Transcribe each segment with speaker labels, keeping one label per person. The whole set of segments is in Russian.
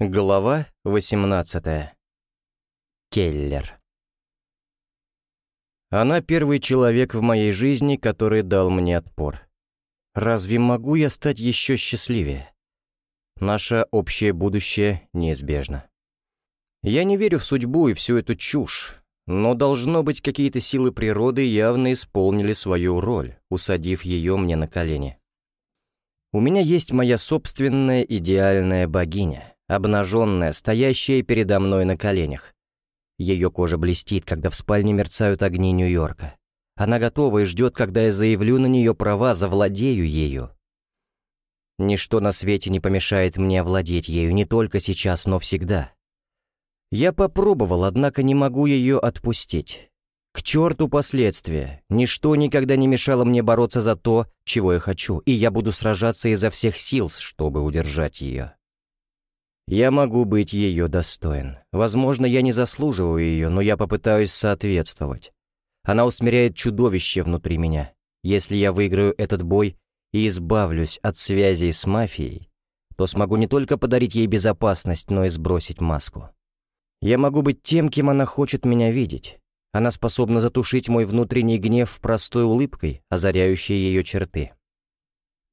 Speaker 1: Глава 18. Келлер. Она первый человек в моей жизни, который дал мне отпор. Разве могу я стать еще счастливее? Наше общее будущее неизбежно. Я не верю в судьбу и всю эту чушь, но должно быть какие-то силы природы явно исполнили свою роль, усадив ее мне на колени. У меня есть моя собственная идеальная богиня — обнаженная, стоящая передо мной на коленях. Ее кожа блестит, когда в спальне мерцают огни Нью-Йорка. Она готова и ждет, когда я заявлю на нее права, завладею ею. Ничто на свете не помешает мне овладеть ею не только сейчас, но всегда. Я попробовал, однако не могу ее отпустить. К черту последствия. Ничто никогда не мешало мне бороться за то, чего я хочу, и я буду сражаться изо всех сил, чтобы удержать ее. Я могу быть ее достоин. Возможно, я не заслуживаю ее, но я попытаюсь соответствовать. Она усмиряет чудовище внутри меня. Если я выиграю этот бой и избавлюсь от связей с мафией, то смогу не только подарить ей безопасность, но и сбросить маску. Я могу быть тем, кем она хочет меня видеть. Она способна затушить мой внутренний гнев простой улыбкой, озаряющей ее черты.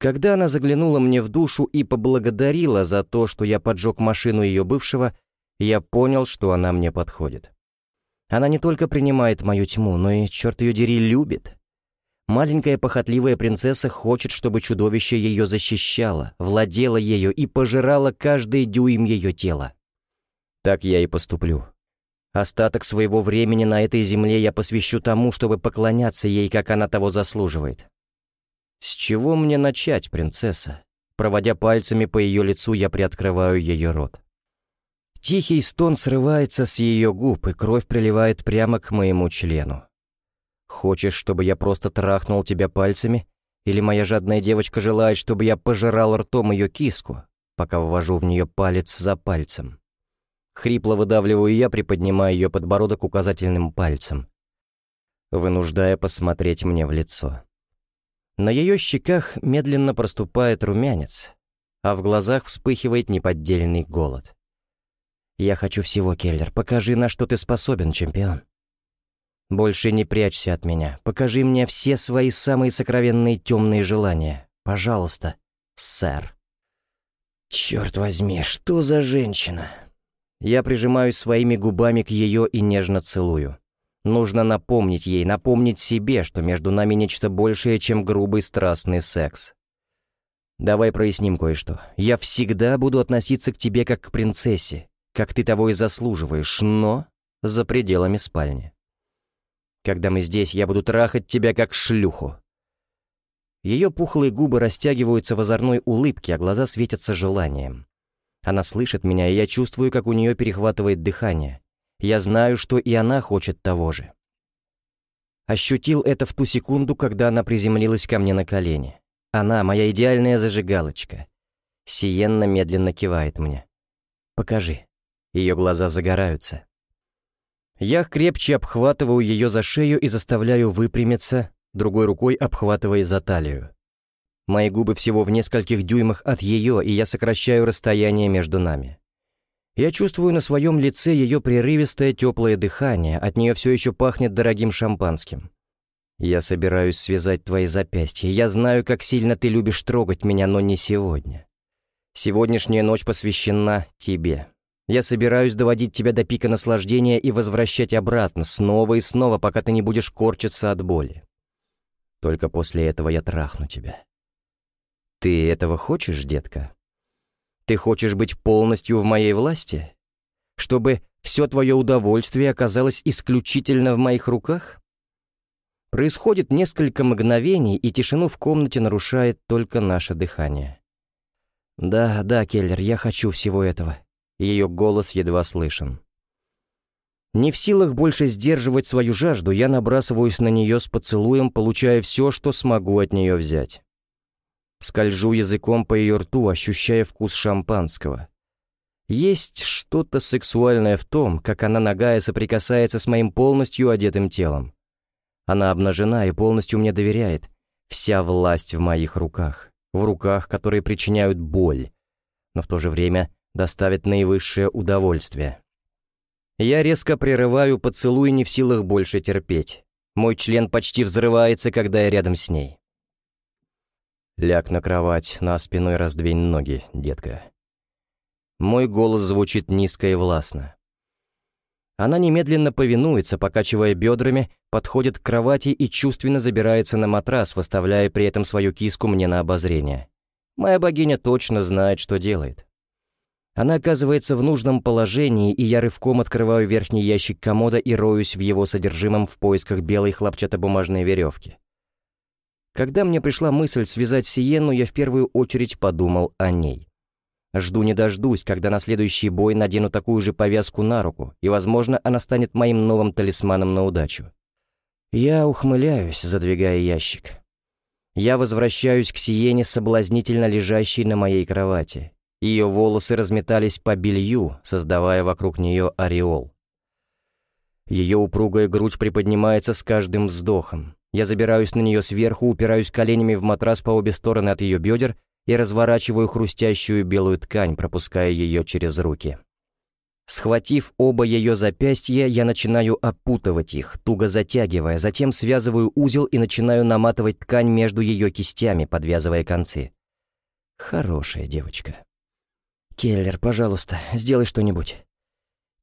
Speaker 1: Когда она заглянула мне в душу и поблагодарила за то, что я поджег машину ее бывшего, я понял, что она мне подходит. Она не только принимает мою тьму, но и, черт ее дери, любит. Маленькая похотливая принцесса хочет, чтобы чудовище ее защищало, владело ею и пожирало каждый дюйм ее тела. Так я и поступлю. Остаток своего времени на этой земле я посвящу тому, чтобы поклоняться ей, как она того заслуживает. «С чего мне начать, принцесса?» Проводя пальцами по ее лицу, я приоткрываю ее рот. Тихий стон срывается с ее губ, и кровь приливает прямо к моему члену. «Хочешь, чтобы я просто трахнул тебя пальцами? Или моя жадная девочка желает, чтобы я пожирал ртом ее киску, пока ввожу в нее палец за пальцем?» Хрипло выдавливаю я, приподнимая ее подбородок указательным пальцем, вынуждая посмотреть мне в лицо. На ее щеках медленно проступает румянец, а в глазах вспыхивает неподдельный голод. «Я хочу всего, Келлер. Покажи, на что ты способен, чемпион. Больше не прячься от меня. Покажи мне все свои самые сокровенные темные желания. Пожалуйста, сэр». «Черт возьми, что за женщина?» Я прижимаюсь своими губами к ее и нежно целую. Нужно напомнить ей, напомнить себе, что между нами нечто большее, чем грубый страстный секс. Давай проясним кое-что. Я всегда буду относиться к тебе как к принцессе, как ты того и заслуживаешь, но за пределами спальни. Когда мы здесь, я буду трахать тебя как шлюху. Ее пухлые губы растягиваются в озорной улыбке, а глаза светятся желанием. Она слышит меня, и я чувствую, как у нее перехватывает дыхание. Я знаю, что и она хочет того же. Ощутил это в ту секунду, когда она приземлилась ко мне на колени. Она, моя идеальная зажигалочка. Сиенна медленно кивает мне. «Покажи». Ее глаза загораются. Я крепче обхватываю ее за шею и заставляю выпрямиться, другой рукой обхватывая за талию. Мои губы всего в нескольких дюймах от ее, и я сокращаю расстояние между нами. Я чувствую на своем лице ее прерывистое теплое дыхание, от нее все еще пахнет дорогим шампанским. Я собираюсь связать твои запястья. Я знаю, как сильно ты любишь трогать меня, но не сегодня. Сегодняшняя ночь посвящена тебе. Я собираюсь доводить тебя до пика наслаждения и возвращать обратно, снова и снова, пока ты не будешь корчиться от боли. Только после этого я трахну тебя. Ты этого хочешь, детка? Ты хочешь быть полностью в моей власти? Чтобы все твое удовольствие оказалось исключительно в моих руках? Происходит несколько мгновений, и тишину в комнате нарушает только наше дыхание. «Да, да, Келлер, я хочу всего этого». Ее голос едва слышен. Не в силах больше сдерживать свою жажду, я набрасываюсь на нее с поцелуем, получая все, что смогу от нее взять. Скольжу языком по ее рту, ощущая вкус шампанского. Есть что-то сексуальное в том, как она ногая соприкасается с моим полностью одетым телом. Она обнажена и полностью мне доверяет. Вся власть в моих руках. В руках, которые причиняют боль, но в то же время доставит наивысшее удовольствие. Я резко прерываю поцелуй, не в силах больше терпеть. Мой член почти взрывается, когда я рядом с ней. Ляг на кровать, на спину и раздвинь ноги, детка. Мой голос звучит низко и властно. Она немедленно повинуется, покачивая бедрами, подходит к кровати и чувственно забирается на матрас, выставляя при этом свою киску мне на обозрение. Моя богиня точно знает, что делает. Она оказывается в нужном положении, и я рывком открываю верхний ящик комода и роюсь в его содержимом в поисках белой хлопчатобумажной веревки. Когда мне пришла мысль связать Сиену, я в первую очередь подумал о ней. Жду не дождусь, когда на следующий бой надену такую же повязку на руку, и, возможно, она станет моим новым талисманом на удачу. Я ухмыляюсь, задвигая ящик. Я возвращаюсь к Сиене, соблазнительно лежащей на моей кровати. Ее волосы разметались по белью, создавая вокруг нее ореол. Ее упругая грудь приподнимается с каждым вздохом. Я забираюсь на нее сверху, упираюсь коленями в матрас по обе стороны от ее бедер и разворачиваю хрустящую белую ткань, пропуская ее через руки. Схватив оба ее запястья, я начинаю опутывать их, туго затягивая, затем связываю узел и начинаю наматывать ткань между ее кистями, подвязывая концы. Хорошая девочка. «Келлер, пожалуйста, сделай что-нибудь».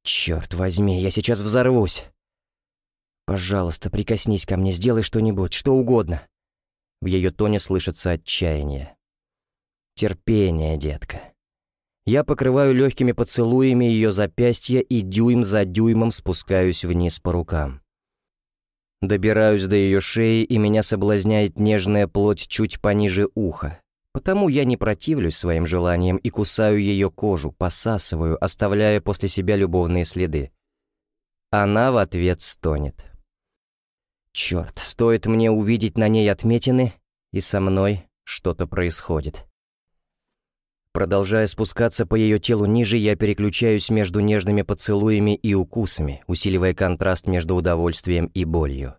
Speaker 1: «Черт возьми, я сейчас взорвусь». «Пожалуйста, прикоснись ко мне, сделай что-нибудь, что угодно». В ее тоне слышится отчаяние. «Терпение, детка». Я покрываю легкими поцелуями ее запястья и дюйм за дюймом спускаюсь вниз по рукам. Добираюсь до ее шеи, и меня соблазняет нежная плоть чуть пониже уха. Потому я не противлюсь своим желаниям и кусаю ее кожу, посасываю, оставляя после себя любовные следы. Она в ответ стонет. Черт, стоит мне увидеть на ней отметины, и со мной что-то происходит. Продолжая спускаться по ее телу ниже, я переключаюсь между нежными поцелуями и укусами, усиливая контраст между удовольствием и болью.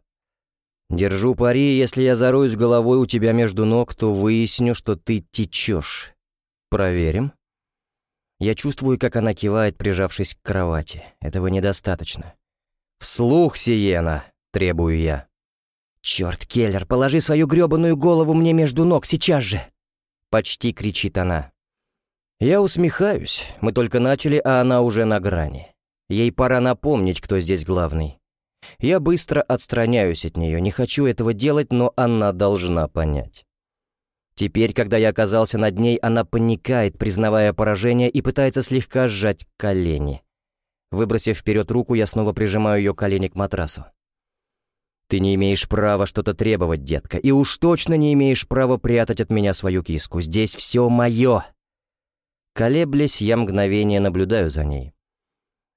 Speaker 1: Держу пари, если я зароюсь головой у тебя между ног, то выясню, что ты течешь. Проверим. Я чувствую, как она кивает, прижавшись к кровати. Этого недостаточно. «Вслух, Сиена!» — требую я. «Черт, Келлер, положи свою гребаную голову мне между ног сейчас же!» Почти кричит она. Я усмехаюсь. Мы только начали, а она уже на грани. Ей пора напомнить, кто здесь главный. Я быстро отстраняюсь от нее, не хочу этого делать, но она должна понять. Теперь, когда я оказался над ней, она паникает, признавая поражение, и пытается слегка сжать колени. Выбросив вперед руку, я снова прижимаю ее колени к матрасу. «Ты не имеешь права что-то требовать, детка, и уж точно не имеешь права прятать от меня свою киску. Здесь все мое!» Колеблясь, я мгновение наблюдаю за ней.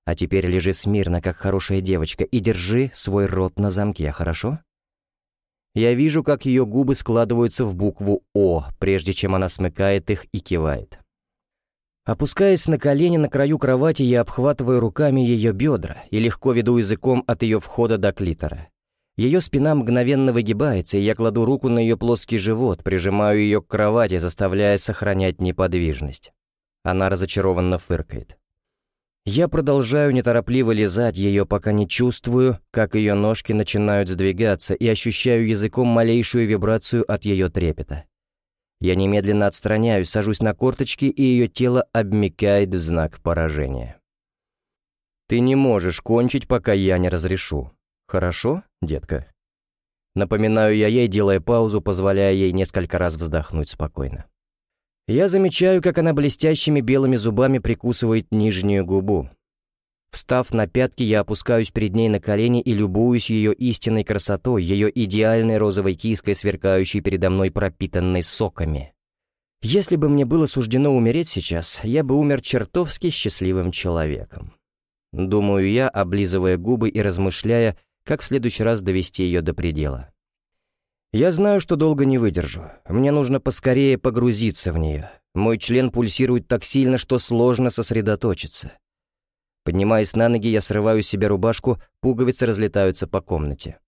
Speaker 1: А теперь лежи смирно, как хорошая девочка, и держи свой рот на замке, хорошо? Я вижу, как ее губы складываются в букву «О», прежде чем она смыкает их и кивает. Опускаясь на колени на краю кровати, я обхватываю руками ее бедра и легко веду языком от ее входа до клитора. Ее спина мгновенно выгибается, и я кладу руку на ее плоский живот, прижимаю ее к кровати, заставляя сохранять неподвижность. Она разочарованно фыркает. Я продолжаю неторопливо лизать ее, пока не чувствую, как ее ножки начинают сдвигаться, и ощущаю языком малейшую вибрацию от ее трепета. Я немедленно отстраняюсь, сажусь на корточки, и ее тело обмикает в знак поражения. «Ты не можешь кончить, пока я не разрешу. Хорошо, детка?» Напоминаю я ей, делая паузу, позволяя ей несколько раз вздохнуть спокойно. Я замечаю, как она блестящими белыми зубами прикусывает нижнюю губу. Встав на пятки, я опускаюсь перед ней на колени и любуюсь ее истинной красотой, ее идеальной розовой киской, сверкающей передо мной пропитанной соками. Если бы мне было суждено умереть сейчас, я бы умер чертовски счастливым человеком. Думаю я, облизывая губы и размышляя, как в следующий раз довести ее до предела. Я знаю, что долго не выдержу. Мне нужно поскорее погрузиться в нее. Мой член пульсирует так сильно, что сложно сосредоточиться. Поднимаясь на ноги, я срываю с себя рубашку, пуговицы разлетаются по комнате.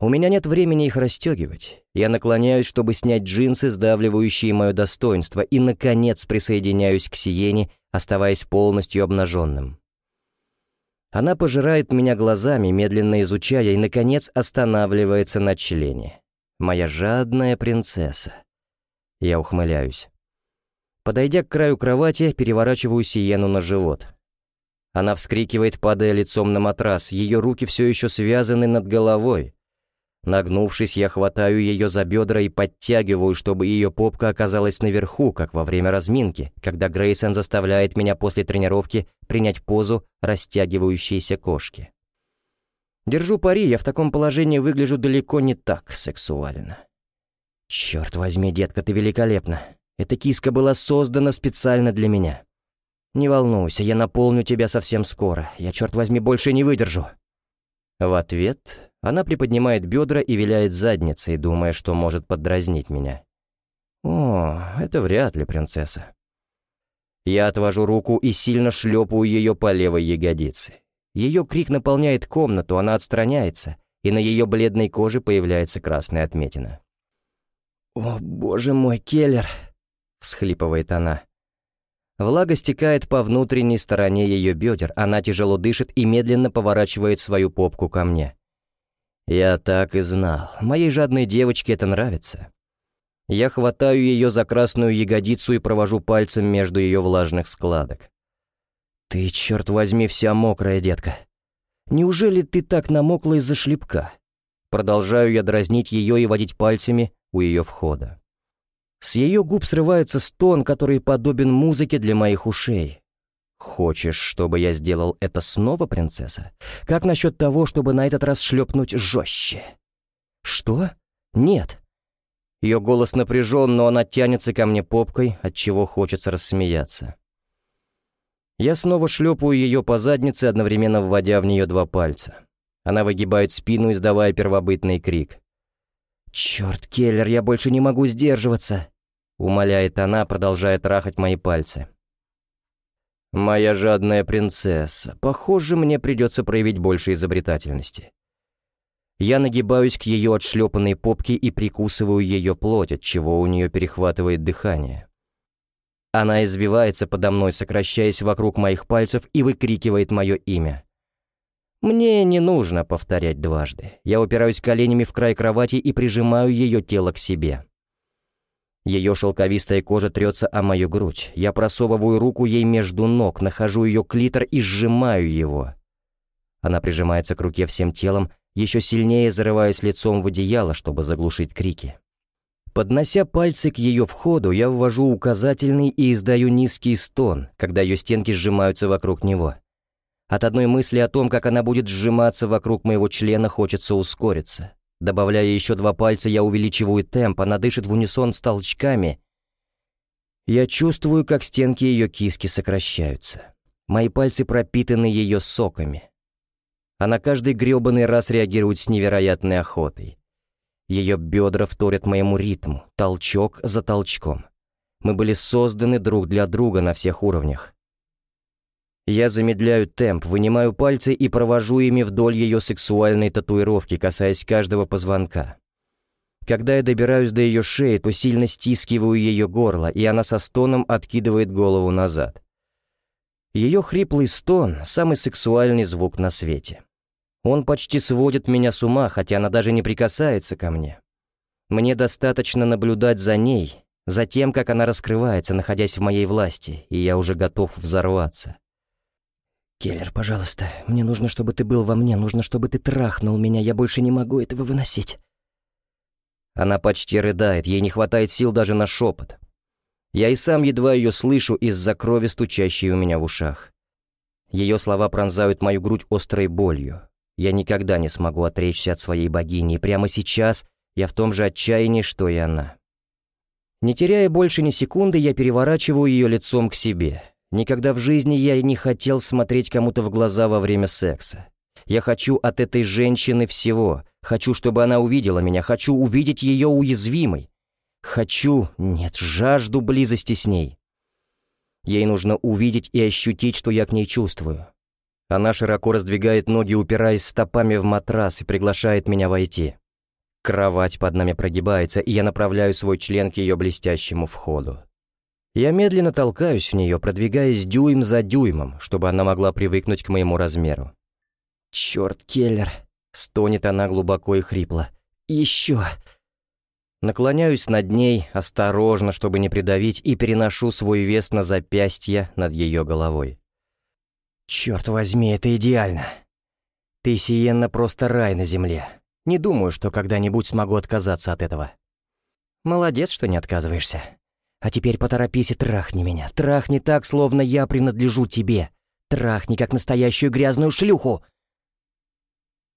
Speaker 1: У меня нет времени их расстегивать. Я наклоняюсь, чтобы снять джинсы, сдавливающие мое достоинство, и, наконец, присоединяюсь к Сиене, оставаясь полностью обнаженным. Она пожирает меня глазами, медленно изучая, и, наконец, останавливается на члене. Моя жадная принцесса. Я ухмыляюсь. Подойдя к краю кровати, переворачиваю Сиену на живот. Она вскрикивает, падая лицом на матрас, ее руки все еще связаны над головой. Нагнувшись, я хватаю ее за бедра и подтягиваю, чтобы ее попка оказалась наверху, как во время разминки, когда Грейсон заставляет меня после тренировки принять позу растягивающейся кошки. Держу пари, я в таком положении выгляжу далеко не так сексуально. Черт возьми, детка, ты великолепна. Эта киска была создана специально для меня. Не волнуйся, я наполню тебя совсем скоро. Я, черт возьми, больше не выдержу. В ответ она приподнимает бедра и виляет задницей, думая, что может поддразнить меня. О, это вряд ли, принцесса. Я отвожу руку и сильно шлепаю ее по левой ягодице. Ее крик наполняет комнату, она отстраняется, и на ее бледной коже появляется красная отметина. «О, боже мой, Келлер!» — всхлипывает она. Влага стекает по внутренней стороне ее бедер, она тяжело дышит и медленно поворачивает свою попку ко мне. Я так и знал, моей жадной девочке это нравится. Я хватаю ее за красную ягодицу и провожу пальцем между ее влажных складок. «Ты, черт возьми, вся мокрая, детка. Неужели ты так намокла из-за шлепка?» Продолжаю я дразнить ее и водить пальцами у ее входа. С ее губ срывается стон, который подобен музыке для моих ушей. «Хочешь, чтобы я сделал это снова, принцесса? Как насчет того, чтобы на этот раз шлепнуть жестче?» «Что? Нет». Ее голос напряжен, но она тянется ко мне попкой, от чего хочется рассмеяться. Я снова шлепаю ее по заднице, одновременно вводя в нее два пальца. Она выгибает спину, издавая первобытный крик. «Черт, Келлер, я больше не могу сдерживаться!» Умоляет она, продолжая трахать мои пальцы. «Моя жадная принцесса, похоже, мне придется проявить больше изобретательности». Я нагибаюсь к ее отшлепанной попке и прикусываю ее плоть, от чего у нее перехватывает дыхание. Она извивается подо мной, сокращаясь вокруг моих пальцев и выкрикивает мое имя. Мне не нужно повторять дважды. Я упираюсь коленями в край кровати и прижимаю ее тело к себе. Ее шелковистая кожа трется о мою грудь. Я просовываю руку ей между ног, нахожу ее клитор и сжимаю его. Она прижимается к руке всем телом, еще сильнее зарываясь лицом в одеяло, чтобы заглушить крики. Поднося пальцы к ее входу, я ввожу указательный и издаю низкий стон, когда ее стенки сжимаются вокруг него. От одной мысли о том, как она будет сжиматься вокруг моего члена, хочется ускориться. Добавляя еще два пальца, я увеличиваю темп, она дышит в унисон с толчками. Я чувствую, как стенки ее киски сокращаются. Мои пальцы пропитаны ее соками. Она каждый гребаный раз реагирует с невероятной охотой. Ее бедра вторят моему ритму, толчок за толчком. Мы были созданы друг для друга на всех уровнях. Я замедляю темп, вынимаю пальцы и провожу ими вдоль ее сексуальной татуировки, касаясь каждого позвонка. Когда я добираюсь до ее шеи, то сильно стискиваю ее горло, и она со стоном откидывает голову назад. Ее хриплый стон — самый сексуальный звук на свете. Он почти сводит меня с ума, хотя она даже не прикасается ко мне. Мне достаточно наблюдать за ней, за тем, как она раскрывается, находясь в моей власти, и я уже готов взорваться. «Келлер, пожалуйста, мне нужно, чтобы ты был во мне, нужно, чтобы ты трахнул меня, я больше не могу этого выносить». Она почти рыдает, ей не хватает сил даже на шепот. Я и сам едва ее слышу из-за крови, стучащей у меня в ушах. Ее слова пронзают мою грудь острой болью. Я никогда не смогу отречься от своей богини, и прямо сейчас я в том же отчаянии, что и она. Не теряя больше ни секунды, я переворачиваю ее лицом к себе. Никогда в жизни я не хотел смотреть кому-то в глаза во время секса. Я хочу от этой женщины всего. Хочу, чтобы она увидела меня. Хочу увидеть ее уязвимой. Хочу, нет, жажду близости с ней. Ей нужно увидеть и ощутить, что я к ней чувствую. Она широко раздвигает ноги, упираясь стопами в матрас и приглашает меня войти. Кровать под нами прогибается, и я направляю свой член к ее блестящему входу. Я медленно толкаюсь в нее, продвигаясь дюйм за дюймом, чтобы она могла привыкнуть к моему размеру. «Черт, Келлер!» — стонет она глубоко и хрипло. «Еще!» Наклоняюсь над ней, осторожно, чтобы не придавить, и переношу свой вес на запястье над ее головой. «Черт возьми, это идеально!» «Ты, Сиенна, просто рай на земле. Не думаю, что когда-нибудь смогу отказаться от этого». «Молодец, что не отказываешься. А теперь поторопись и трахни меня. Трахни так, словно я принадлежу тебе. Трахни, как настоящую грязную шлюху!»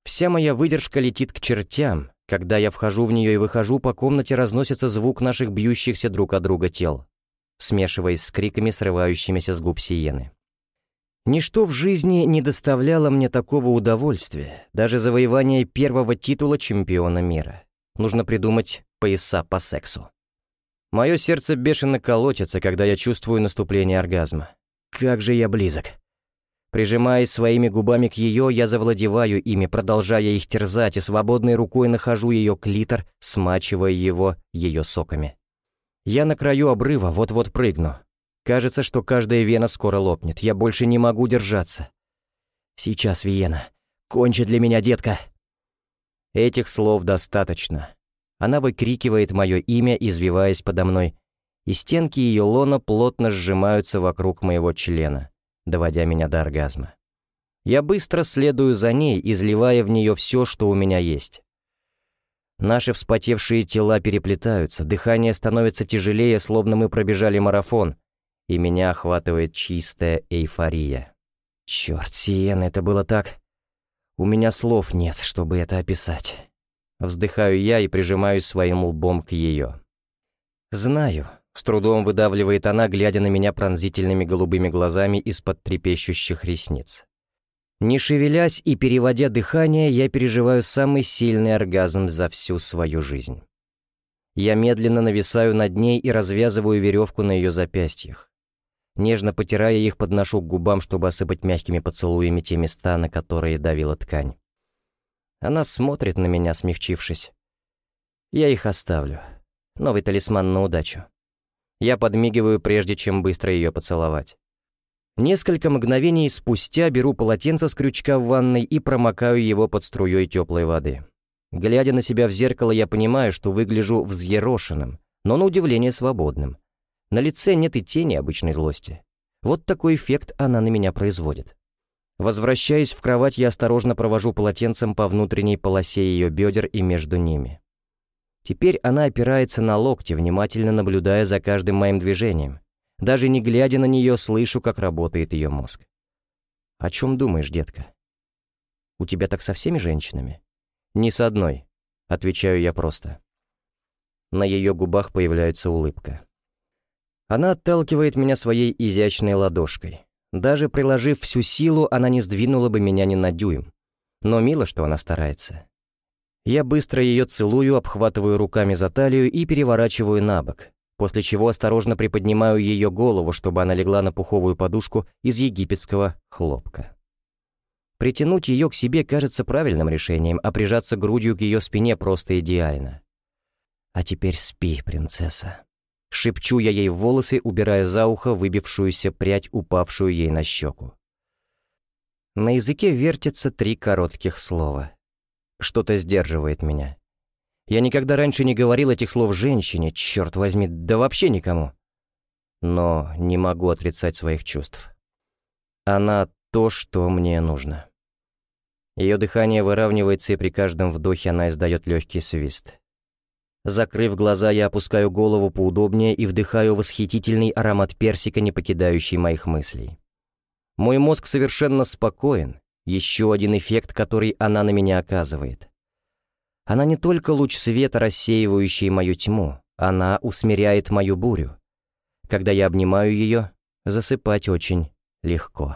Speaker 1: Вся моя выдержка летит к чертям. Когда я вхожу в нее и выхожу, по комнате разносится звук наших бьющихся друг от друга тел, смешиваясь с криками, срывающимися с губ Сиены. Ничто в жизни не доставляло мне такого удовольствия, даже завоевание первого титула чемпиона мира. Нужно придумать пояса по сексу. Мое сердце бешено колотится, когда я чувствую наступление оргазма. Как же я близок. Прижимаясь своими губами к ее, я завладеваю ими, продолжая их терзать, и свободной рукой нахожу ее клитор, смачивая его ее соками. Я на краю обрыва, вот-вот прыгну. Кажется, что каждая вена скоро лопнет. Я больше не могу держаться. Сейчас, Виена. Кончи для меня, детка. Этих слов достаточно. Она выкрикивает мое имя, извиваясь подо мной, и стенки ее лона плотно сжимаются вокруг моего члена, доводя меня до оргазма. Я быстро следую за ней, изливая в нее все, что у меня есть. Наши вспотевшие тела переплетаются, дыхание становится тяжелее, словно мы пробежали марафон, и меня охватывает чистая эйфория. Черт, Сиен, это было так... У меня слов нет, чтобы это описать. Вздыхаю я и прижимаюсь своим лбом к ее. «Знаю», — с трудом выдавливает она, глядя на меня пронзительными голубыми глазами из-под трепещущих ресниц. Не шевелясь и переводя дыхание, я переживаю самый сильный оргазм за всю свою жизнь. Я медленно нависаю над ней и развязываю веревку на ее запястьях. Нежно потирая их, подношу к губам, чтобы осыпать мягкими поцелуями те места, на которые давила ткань. Она смотрит на меня, смягчившись. Я их оставлю. Новый талисман на удачу. Я подмигиваю, прежде чем быстро ее поцеловать. Несколько мгновений спустя беру полотенце с крючка в ванной и промокаю его под струей теплой воды. Глядя на себя в зеркало, я понимаю, что выгляжу взъерошенным, но на удивление свободным. На лице нет и тени обычной злости. Вот такой эффект она на меня производит. Возвращаясь в кровать, я осторожно провожу полотенцем по внутренней полосе ее бедер и между ними. Теперь она опирается на локти, внимательно наблюдая за каждым моим движением. Даже не глядя на нее, слышу, как работает ее мозг. «О чем думаешь, детка?» «У тебя так со всеми женщинами?» «Ни с одной», — отвечаю я просто. На ее губах появляется улыбка. Она отталкивает меня своей изящной ладошкой. Даже приложив всю силу, она не сдвинула бы меня ни на дюйм. Но мило, что она старается. Я быстро ее целую, обхватываю руками за талию и переворачиваю на бок, после чего осторожно приподнимаю ее голову, чтобы она легла на пуховую подушку из египетского хлопка. Притянуть ее к себе кажется правильным решением, а прижаться грудью к ее спине просто идеально. А теперь спи, принцесса. Шепчу я ей в волосы, убирая за ухо выбившуюся прядь, упавшую ей на щеку. На языке вертятся три коротких слова. Что-то сдерживает меня. Я никогда раньше не говорил этих слов женщине, черт возьми, да вообще никому. Но не могу отрицать своих чувств. Она то, что мне нужно. Ее дыхание выравнивается, и при каждом вдохе она издает легкий свист. Закрыв глаза, я опускаю голову поудобнее и вдыхаю восхитительный аромат персика, не покидающий моих мыслей. Мой мозг совершенно спокоен, еще один эффект, который она на меня оказывает. Она не только луч света, рассеивающий мою тьму, она усмиряет мою бурю. Когда я обнимаю ее, засыпать очень легко.